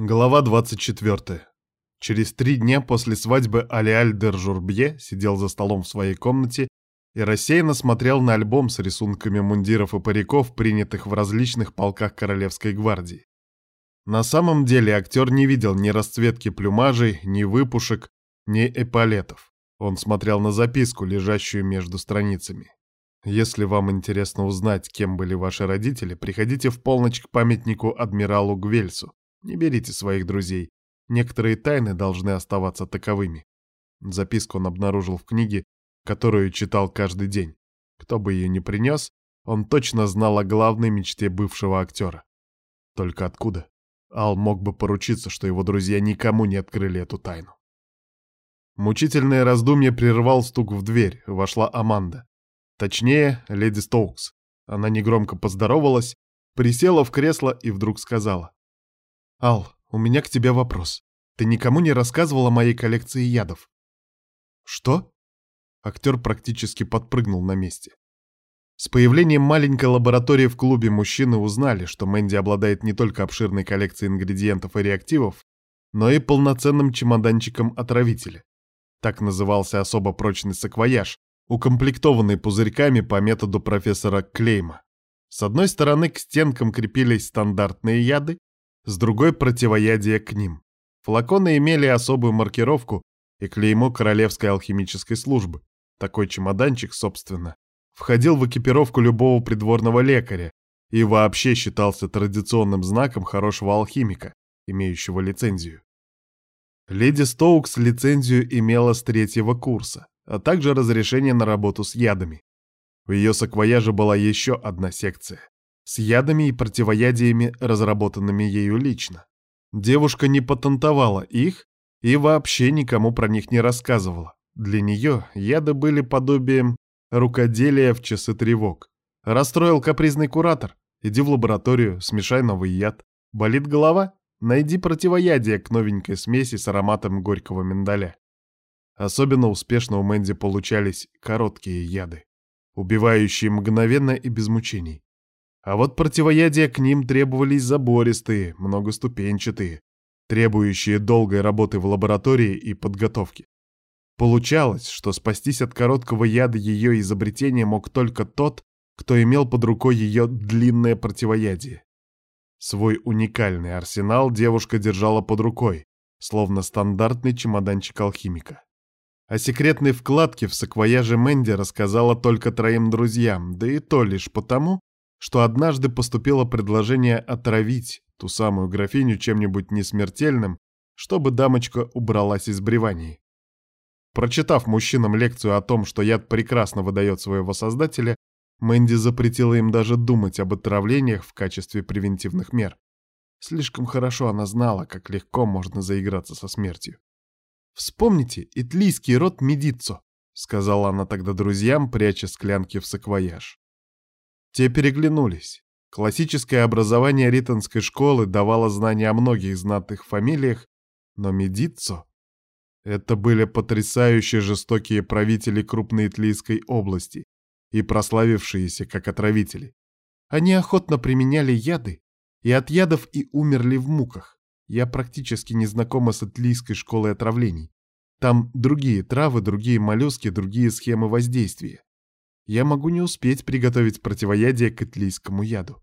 Глава 24. Через три дня после свадьбы Алиаль дер Журбье сидел за столом в своей комнате и рассеянно смотрел на альбом с рисунками мундиров и париков, принятых в различных полках Королевской гвардии. На самом деле актер не видел ни расцветки плюмажей, ни выпушек, ни эполетов. Он смотрел на записку, лежащую между страницами. Если вам интересно узнать, кем были ваши родители, приходите в полночь к памятнику адмиралу Гвельсу. Не берите своих друзей. Некоторые тайны должны оставаться таковыми. Записку он обнаружил в книге, которую читал каждый день. Кто бы ее ни принес, он точно знал о главной мечте бывшего актера. Только откуда? Ал мог бы поручиться, что его друзья никому не открыли эту тайну. Мучительное раздумье прервал стук в дверь. Вошла Аманда. Точнее, леди Стоукс. Она негромко поздоровалась, присела в кресло и вдруг сказала. «Ал, у меня к тебе вопрос. Ты никому не рассказывал о моей коллекции ядов?» «Что?» Актер практически подпрыгнул на месте. С появлением маленькой лаборатории в клубе мужчины узнали, что Мэнди обладает не только обширной коллекцией ингредиентов и реактивов, но и полноценным чемоданчиком отравителя. Так назывался особо прочный саквояж, укомплектованный пузырьками по методу профессора Клейма. С одной стороны к стенкам крепились стандартные яды, с другой — противоядие к ним. Флаконы имели особую маркировку и клеймо Королевской алхимической службы. Такой чемоданчик, собственно, входил в экипировку любого придворного лекаря и вообще считался традиционным знаком хорошего алхимика, имеющего лицензию. Леди Стоукс лицензию имела с третьего курса, а также разрешение на работу с ядами. В ее саквояже была еще одна секция с ядами и противоядиями, разработанными ею лично. Девушка не патентовала их и вообще никому про них не рассказывала. Для нее яды были подобием рукоделия в часы тревог. Расстроил капризный куратор? Иди в лабораторию, смешай новый яд. Болит голова? Найди противоядие к новенькой смеси с ароматом горького миндаля. Особенно успешно у Мэнди получались короткие яды, убивающие мгновенно и без мучений. А вот противоядия к ним требовались забористые, многоступенчатые, требующие долгой работы в лаборатории и подготовки. Получалось, что спастись от короткого яда ее изобретения мог только тот, кто имел под рукой ее длинное противоядие. Свой уникальный арсенал девушка держала под рукой, словно стандартный чемоданчик алхимика. О секретной вкладке в саквояже Мэнди рассказала только троим друзьям, да и то лишь потому, что однажды поступило предложение отравить ту самую графиню чем-нибудь несмертельным, чтобы дамочка убралась из бреваний. Прочитав мужчинам лекцию о том, что яд прекрасно выдает своего создателя, Мэнди запретила им даже думать об отравлениях в качестве превентивных мер. Слишком хорошо она знала, как легко можно заиграться со смертью. «Вспомните итлийский род Медиццо», — сказала она тогда друзьям, пряча склянки в саквояж. Те переглянулись. Классическое образование ритонской школы давало знания о многих знатных фамилиях, но Медиццо — это были потрясающе жестокие правители крупной Итлийской области и прославившиеся как отравители. Они охотно применяли яды, и от ядов и умерли в муках. Я практически не знакома с Итлийской школой отравлений. Там другие травы, другие моллюски, другие схемы воздействия я могу не успеть приготовить противоядие к итлийскому яду.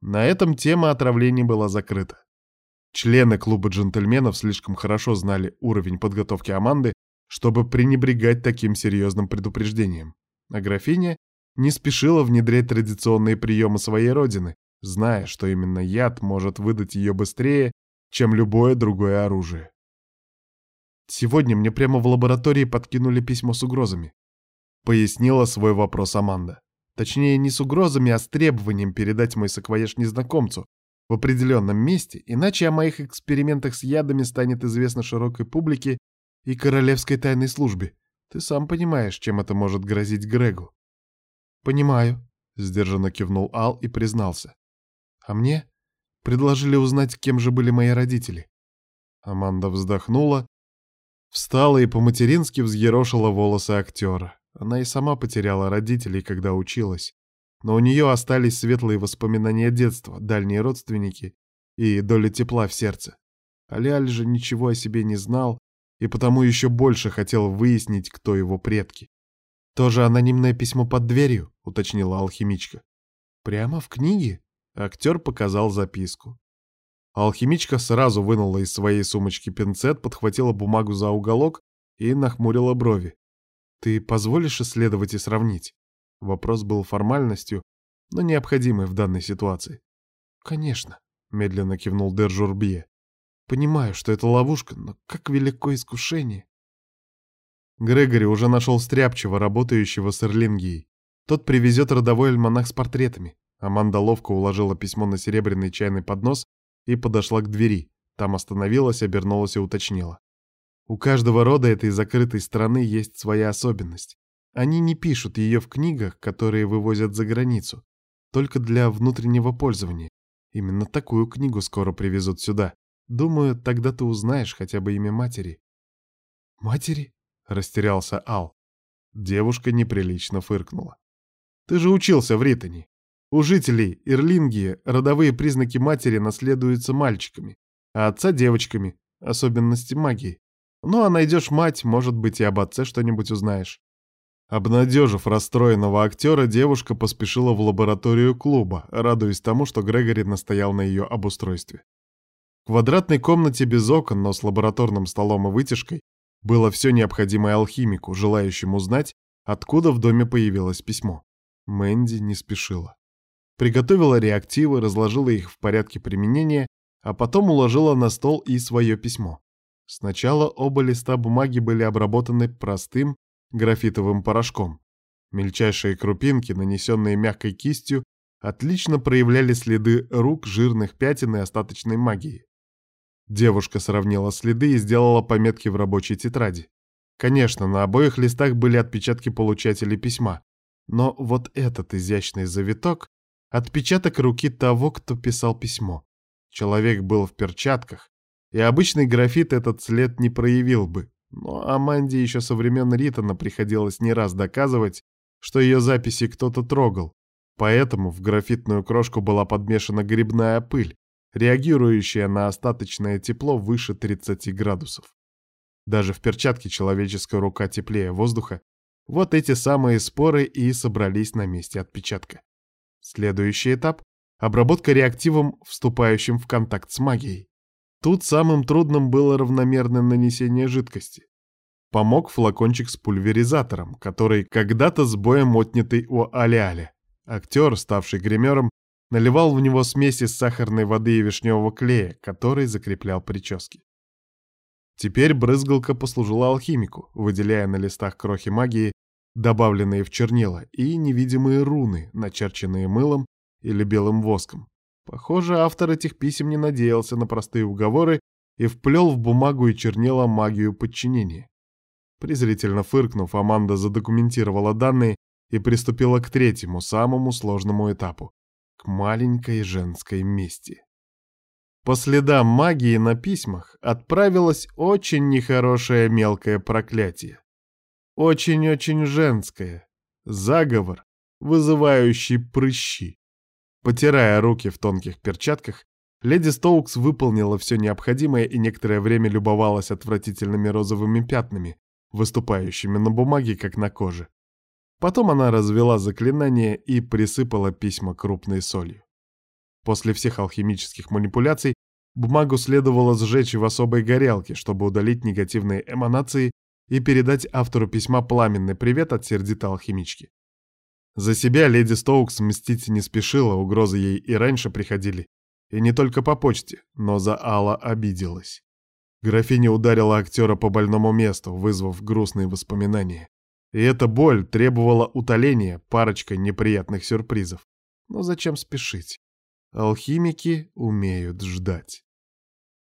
На этом тема отравлений была закрыта. Члены клуба джентльменов слишком хорошо знали уровень подготовки Аманды, чтобы пренебрегать таким серьезным предупреждением. А графиня не спешила внедрять традиционные приемы своей родины, зная, что именно яд может выдать ее быстрее, чем любое другое оружие. Сегодня мне прямо в лаборатории подкинули письмо с угрозами. Пояснила свой вопрос Аманда. Точнее, не с угрозами, а с требованием передать мой саквояж незнакомцу в определенном месте, иначе о моих экспериментах с ядами станет известно широкой публике и королевской тайной службе. Ты сам понимаешь, чем это может грозить Грегу. Понимаю, сдержанно кивнул Ал и признался. А мне предложили узнать, кем же были мои родители. Аманда вздохнула, встала и по-матерински взъерошила волосы актера. Она и сама потеряла родителей, когда училась. Но у нее остались светлые воспоминания детства, дальние родственники и доля тепла в сердце. Алиаль же ничего о себе не знал и потому еще больше хотел выяснить, кто его предки. «Тоже анонимное письмо под дверью?» — уточнила алхимичка. «Прямо в книге?» — актер показал записку. Алхимичка сразу вынула из своей сумочки пинцет, подхватила бумагу за уголок и нахмурила брови. «Ты позволишь исследовать и сравнить?» Вопрос был формальностью, но необходимой в данной ситуации. «Конечно», — медленно кивнул Держурбье. «Понимаю, что это ловушка, но как велико искушение». Грегори уже нашел стряпчего, работающего с Эрлингией. Тот привезет родовой альманах с портретами. Аманда ловко уложила письмо на серебряный чайный поднос и подошла к двери. Там остановилась, обернулась и уточнила. У каждого рода этой закрытой страны есть своя особенность. Они не пишут ее в книгах, которые вывозят за границу, только для внутреннего пользования. Именно такую книгу скоро привезут сюда. Думаю, тогда ты узнаешь хотя бы имя матери. Матери? Растерялся Ал. Девушка неприлично фыркнула. Ты же учился в Ритоне. У жителей Ирлингии родовые признаки матери наследуются мальчиками, а отца девочками, особенности магии. Ну а найдешь мать, может быть, и об отце что-нибудь узнаешь. Обнадежив расстроенного актера, девушка поспешила в лабораторию клуба, радуясь тому, что Грегори настоял на ее обустройстве. В квадратной комнате без окон, но с лабораторным столом и вытяжкой, было все необходимое алхимику, желающему узнать, откуда в доме появилось письмо. Мэнди не спешила. Приготовила реактивы, разложила их в порядке применения, а потом уложила на стол и свое письмо. Сначала оба листа бумаги были обработаны простым графитовым порошком. Мельчайшие крупинки, нанесенные мягкой кистью, отлично проявляли следы рук, жирных пятен и остаточной магии. Девушка сравнила следы и сделала пометки в рабочей тетради. Конечно, на обоих листах были отпечатки получателей письма, но вот этот изящный завиток Отпечаток руки того, кто писал письмо. Человек был в перчатках, и обычный графит этот след не проявил бы. Но Аманде еще со времен Ритона приходилось не раз доказывать, что ее записи кто-то трогал. Поэтому в графитную крошку была подмешана грибная пыль, реагирующая на остаточное тепло выше 30 градусов. Даже в перчатке человеческая рука теплее воздуха, вот эти самые споры и собрались на месте отпечатка. Следующий этап — обработка реактивом, вступающим в контакт с магией. Тут самым трудным было равномерное нанесение жидкости. Помог флакончик с пульверизатором, который когда-то с боем отнятый у Аляля. Актер, ставший гримером, наливал в него смесь из сахарной воды и вишневого клея, который закреплял прически. Теперь брызгалка послужила алхимику, выделяя на листах крохи магии, добавленные в чернила, и невидимые руны, начерченные мылом или белым воском. Похоже, автор этих писем не надеялся на простые уговоры и вплел в бумагу и чернила магию подчинения. Презрительно фыркнув, Аманда задокументировала данные и приступила к третьему, самому сложному этапу — к маленькой женской мести. По следам магии на письмах отправилось очень нехорошее мелкое проклятие. Очень-очень женское. Заговор, вызывающий прыщи. Потирая руки в тонких перчатках, леди Стоукс выполнила все необходимое и некоторое время любовалась отвратительными розовыми пятнами, выступающими на бумаге, как на коже. Потом она развела заклинание и присыпала письма крупной солью. После всех алхимических манипуляций бумагу следовало сжечь в особой горелке, чтобы удалить негативные эманации и передать автору письма пламенный привет от сердитой алхимички. За себя леди Стоукс мстить не спешила, угрозы ей и раньше приходили. И не только по почте, но за Алла обиделась. Графиня ударила актера по больному месту, вызвав грустные воспоминания. И эта боль требовала утоления парочкой неприятных сюрпризов. Но зачем спешить? Алхимики умеют ждать.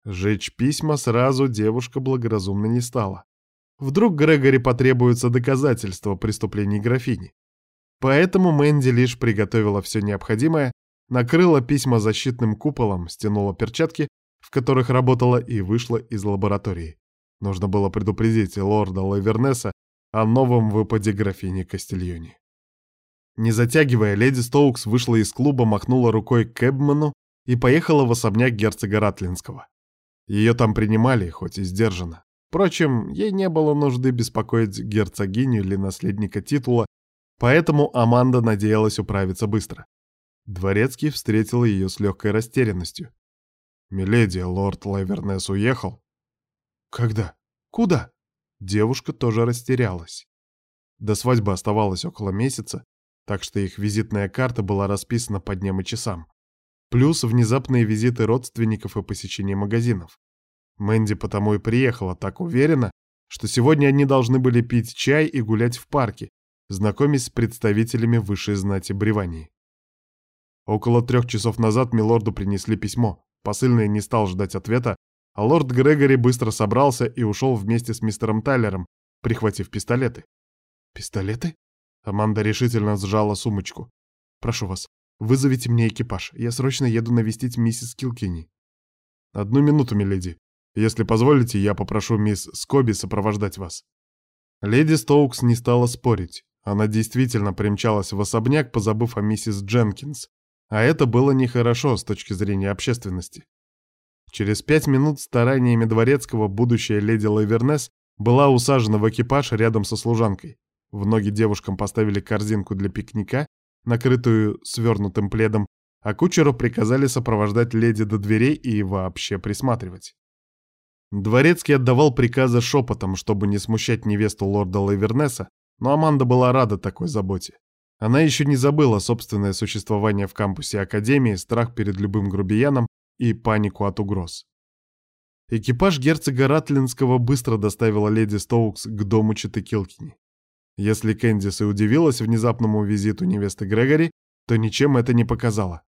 Жечь письма сразу девушка благоразумно не стала. Вдруг Грегори потребуется доказательство преступлений графини. Поэтому Мэнди лишь приготовила все необходимое, накрыла письма защитным куполом, стянула перчатки, в которых работала, и вышла из лаборатории. Нужно было предупредить лорда Лавернеса о новом выпаде графини Кастильони. Не затягивая, леди Стоукс вышла из клуба, махнула рукой к Эбману и поехала в особняк герцога Ратлинского. Ее там принимали, хоть и сдержанно. Впрочем, ей не было нужды беспокоить герцогиню или наследника титула, поэтому Аманда надеялась управиться быстро. Дворецкий встретил ее с легкой растерянностью. «Миледи, лорд Лайвернес уехал?» «Когда? Куда?» Девушка тоже растерялась. До свадьбы оставалось около месяца, так что их визитная карта была расписана по дням и часам. Плюс внезапные визиты родственников и посещение магазинов. Мэнди потому и приехала так уверенно, что сегодня они должны были пить чай и гулять в парке, знакомясь с представителями высшей знати Бревании. Около трех часов назад милорду принесли письмо. Посыльный не стал ждать ответа, а лорд Грегори быстро собрался и ушел вместе с мистером Тайлером, прихватив пистолеты. «Пистолеты?» Аманда решительно сжала сумочку. «Прошу вас, вызовите мне экипаж. Я срочно еду навестить миссис Килкини». «Одну минуту, миледи. Если позволите, я попрошу мисс Скоби сопровождать вас». Леди Стоукс не стала спорить. Она действительно примчалась в особняк, позабыв о миссис Дженкинс. А это было нехорошо с точки зрения общественности. Через пять минут стараниями дворецкого будущая леди Лавернес была усажена в экипаж рядом со служанкой. В ноги девушкам поставили корзинку для пикника, накрытую свернутым пледом, а кучеру приказали сопровождать леди до дверей и вообще присматривать. Дворецкий отдавал приказы шепотом, чтобы не смущать невесту лорда Лавернеса, но Аманда была рада такой заботе. Она еще не забыла собственное существование в кампусе Академии, страх перед любым грубияном и панику от угроз. Экипаж герцога Ратлинского быстро доставила леди Стоукс к дому Читы Килкини. Если Кэндис и удивилась внезапному визиту невесты Грегори, то ничем это не показало.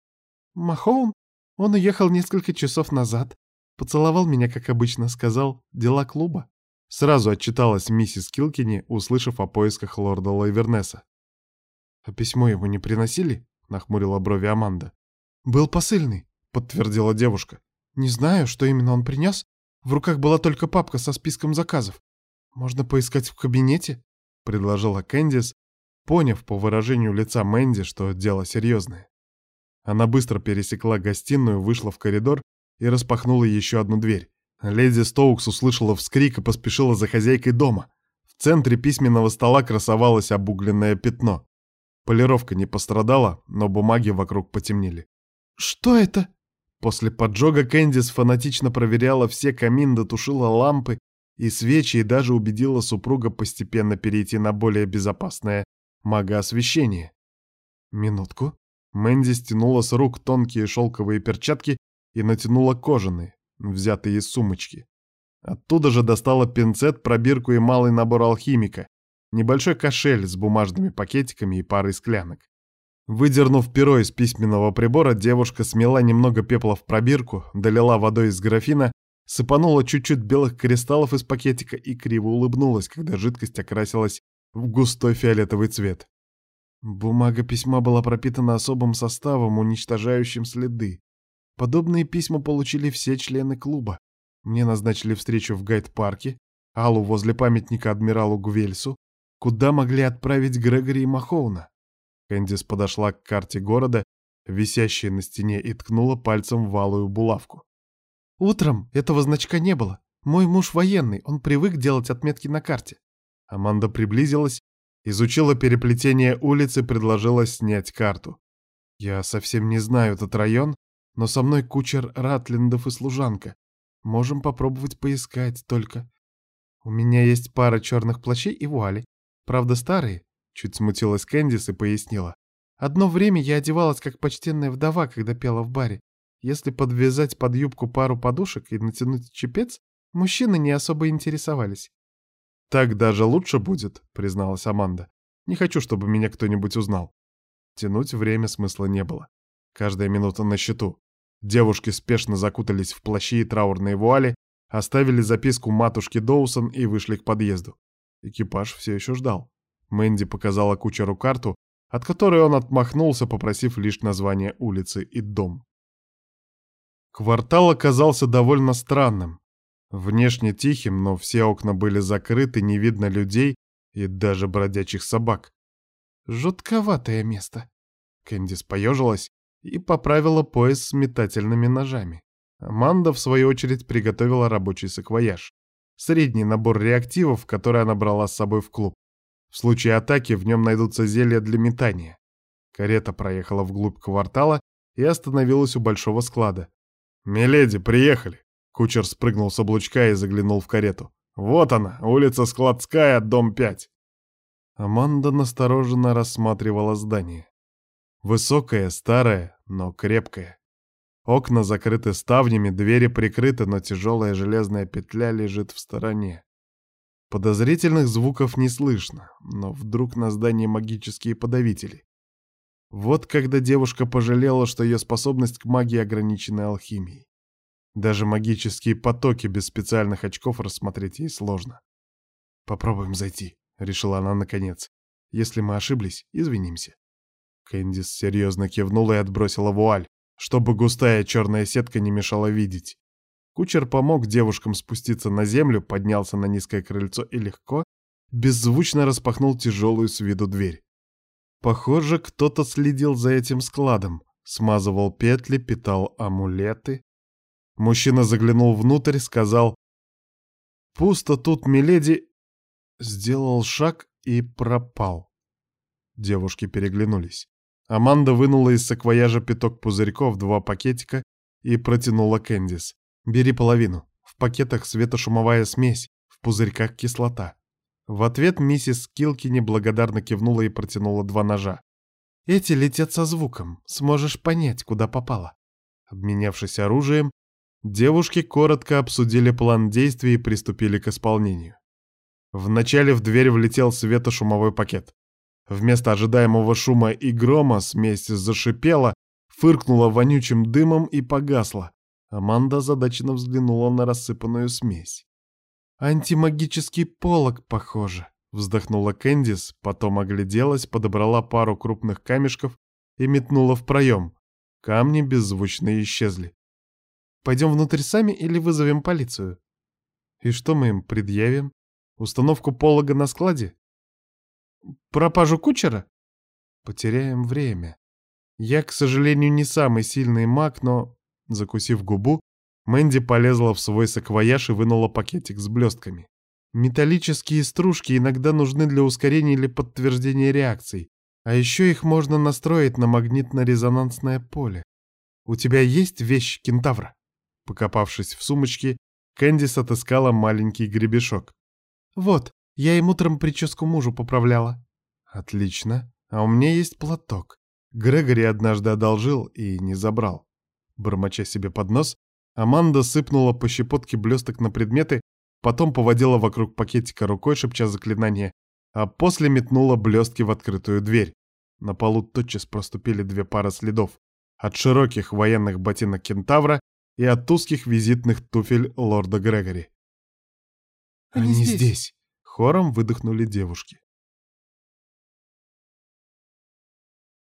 «Махоун? Он уехал несколько часов назад. Поцеловал меня, как обычно, сказал, дела клуба». Сразу отчиталась миссис Килкини, услышав о поисках лорда Лайвернеса. «А письмо ему не приносили?» — нахмурила брови Аманда. «Был посыльный», — подтвердила девушка. «Не знаю, что именно он принес. В руках была только папка со списком заказов. Можно поискать в кабинете?» — предложила Кэндис, поняв по выражению лица Мэнди, что дело серьезное. Она быстро пересекла гостиную, вышла в коридор и распахнула еще одну дверь. Леди Стоукс услышала вскрик и поспешила за хозяйкой дома. В центре письменного стола красовалось обугленное пятно. Полировка не пострадала, но бумаги вокруг потемнели. «Что это?» После поджога Кэндис фанатично проверяла все камин, дотушила лампы и свечи и даже убедила супруга постепенно перейти на более безопасное магоосвещение. Минутку. Мэнди стянула с рук тонкие шелковые перчатки и натянула кожаные, взятые из сумочки. Оттуда же достала пинцет, пробирку и малый набор алхимика, небольшой кошель с бумажными пакетиками и парой склянок. Выдернув перо из письменного прибора, девушка смела немного пепла в пробирку, долила водой из графина, сыпанула чуть-чуть белых кристаллов из пакетика и криво улыбнулась, когда жидкость окрасилась в густой фиолетовый цвет. Бумага письма была пропитана особым составом, уничтожающим следы. Подобные письма получили все члены клуба. Мне назначили встречу в гайд-парке, Аллу возле памятника адмиралу Гвельсу, Куда могли отправить Грегори и Махоуна? Кэндис подошла к карте города, висящей на стене, и ткнула пальцем в валую булавку. «Утром этого значка не было. Мой муж военный, он привык делать отметки на карте». Аманда приблизилась, изучила переплетение улиц и предложила снять карту. «Я совсем не знаю этот район, но со мной кучер Ратлиндов и служанка. Можем попробовать поискать, только...» «У меня есть пара черных плащей и вуали. Правда, старые?» Чуть смутилась Кэндис и пояснила. «Одно время я одевалась как почтенная вдова, когда пела в баре. Если подвязать под юбку пару подушек и натянуть чепец, мужчины не особо интересовались». «Так даже лучше будет», — призналась Аманда. «Не хочу, чтобы меня кто-нибудь узнал». Тянуть время смысла не было. Каждая минута на счету. Девушки спешно закутались в плащи и траурные вуали, оставили записку матушке Доусон и вышли к подъезду. Экипаж все еще ждал. Мэнди показала кучеру карту, от которой он отмахнулся, попросив лишь название улицы и дом. Квартал оказался довольно странным. Внешне тихим, но все окна были закрыты, не видно людей и даже бродячих собак. «Жутковатое место», — Кэндис поежилась и поправила пояс с метательными ножами. Аманда, в свою очередь, приготовила рабочий саквояж. Средний набор реактивов, который она брала с собой в клуб. В случае атаки в нем найдутся зелья для метания. Карета проехала вглубь квартала и остановилась у большого склада. «Миледи, приехали!» Кучер спрыгнул с облучка и заглянул в карету. «Вот она, улица Складская, дом 5». Аманда настороженно рассматривала здание. Высокое, старое, но крепкое. Окна закрыты ставнями, двери прикрыты, но тяжелая железная петля лежит в стороне. Подозрительных звуков не слышно, но вдруг на здании магические подавители. Вот когда девушка пожалела, что ее способность к магии ограничена алхимией. Даже магические потоки без специальных очков рассмотреть ей сложно. «Попробуем зайти», — решила она наконец. «Если мы ошиблись, извинимся». Кэндис серьезно кивнула и отбросила вуаль, чтобы густая черная сетка не мешала видеть. Кучер помог девушкам спуститься на землю, поднялся на низкое крыльцо и легко, беззвучно распахнул тяжелую с виду дверь. Похоже, кто-то следил за этим складом, смазывал петли, питал амулеты. Мужчина заглянул внутрь, сказал «Пусто тут, миледи...» Сделал шаг и пропал. Девушки переглянулись. Аманда вынула из саквояжа пяток пузырьков, два пакетика и протянула Кэндис. «Бери половину. В пакетах светошумовая смесь, в пузырьках кислота». В ответ миссис Килкини благодарно кивнула и протянула два ножа. «Эти летят со звуком. Сможешь понять, куда попало». Обменявшись оружием, девушки коротко обсудили план действий и приступили к исполнению. Вначале в дверь влетел светошумовой пакет. Вместо ожидаемого шума и грома смесь зашипела, фыркнула вонючим дымом и погасла. Аманда задачно взглянула на рассыпанную смесь. «Антимагический полог, похоже», — вздохнула Кэндис, потом огляделась, подобрала пару крупных камешков и метнула в проем. Камни беззвучно исчезли. «Пойдем внутрь сами или вызовем полицию?» «И что мы им предъявим? Установку полога на складе?» «Пропажу кучера?» «Потеряем время. Я, к сожалению, не самый сильный маг, но Закусив губу, Мэнди полезла в свой саквояж и вынула пакетик с блестками. Металлические стружки иногда нужны для ускорения или подтверждения реакций, а еще их можно настроить на магнитно-резонансное поле. У тебя есть вещь кентавра? Покопавшись в сумочке, Кэндис отыскала маленький гребешок. «Вот, я им утром прическу мужу поправляла». «Отлично. А у меня есть платок. Грегори однажды одолжил и не забрал. Бормоча себе под нос, Аманда сыпнула по щепотке блесток на предметы, потом поводила вокруг пакетика рукой, шепча заклинание, а после метнула блестки в открытую дверь. На полу тотчас проступили две пары следов. От широких военных ботинок кентавра и от узких визитных туфель лорда Грегори. «Они, Они здесь!» — хором выдохнули девушки.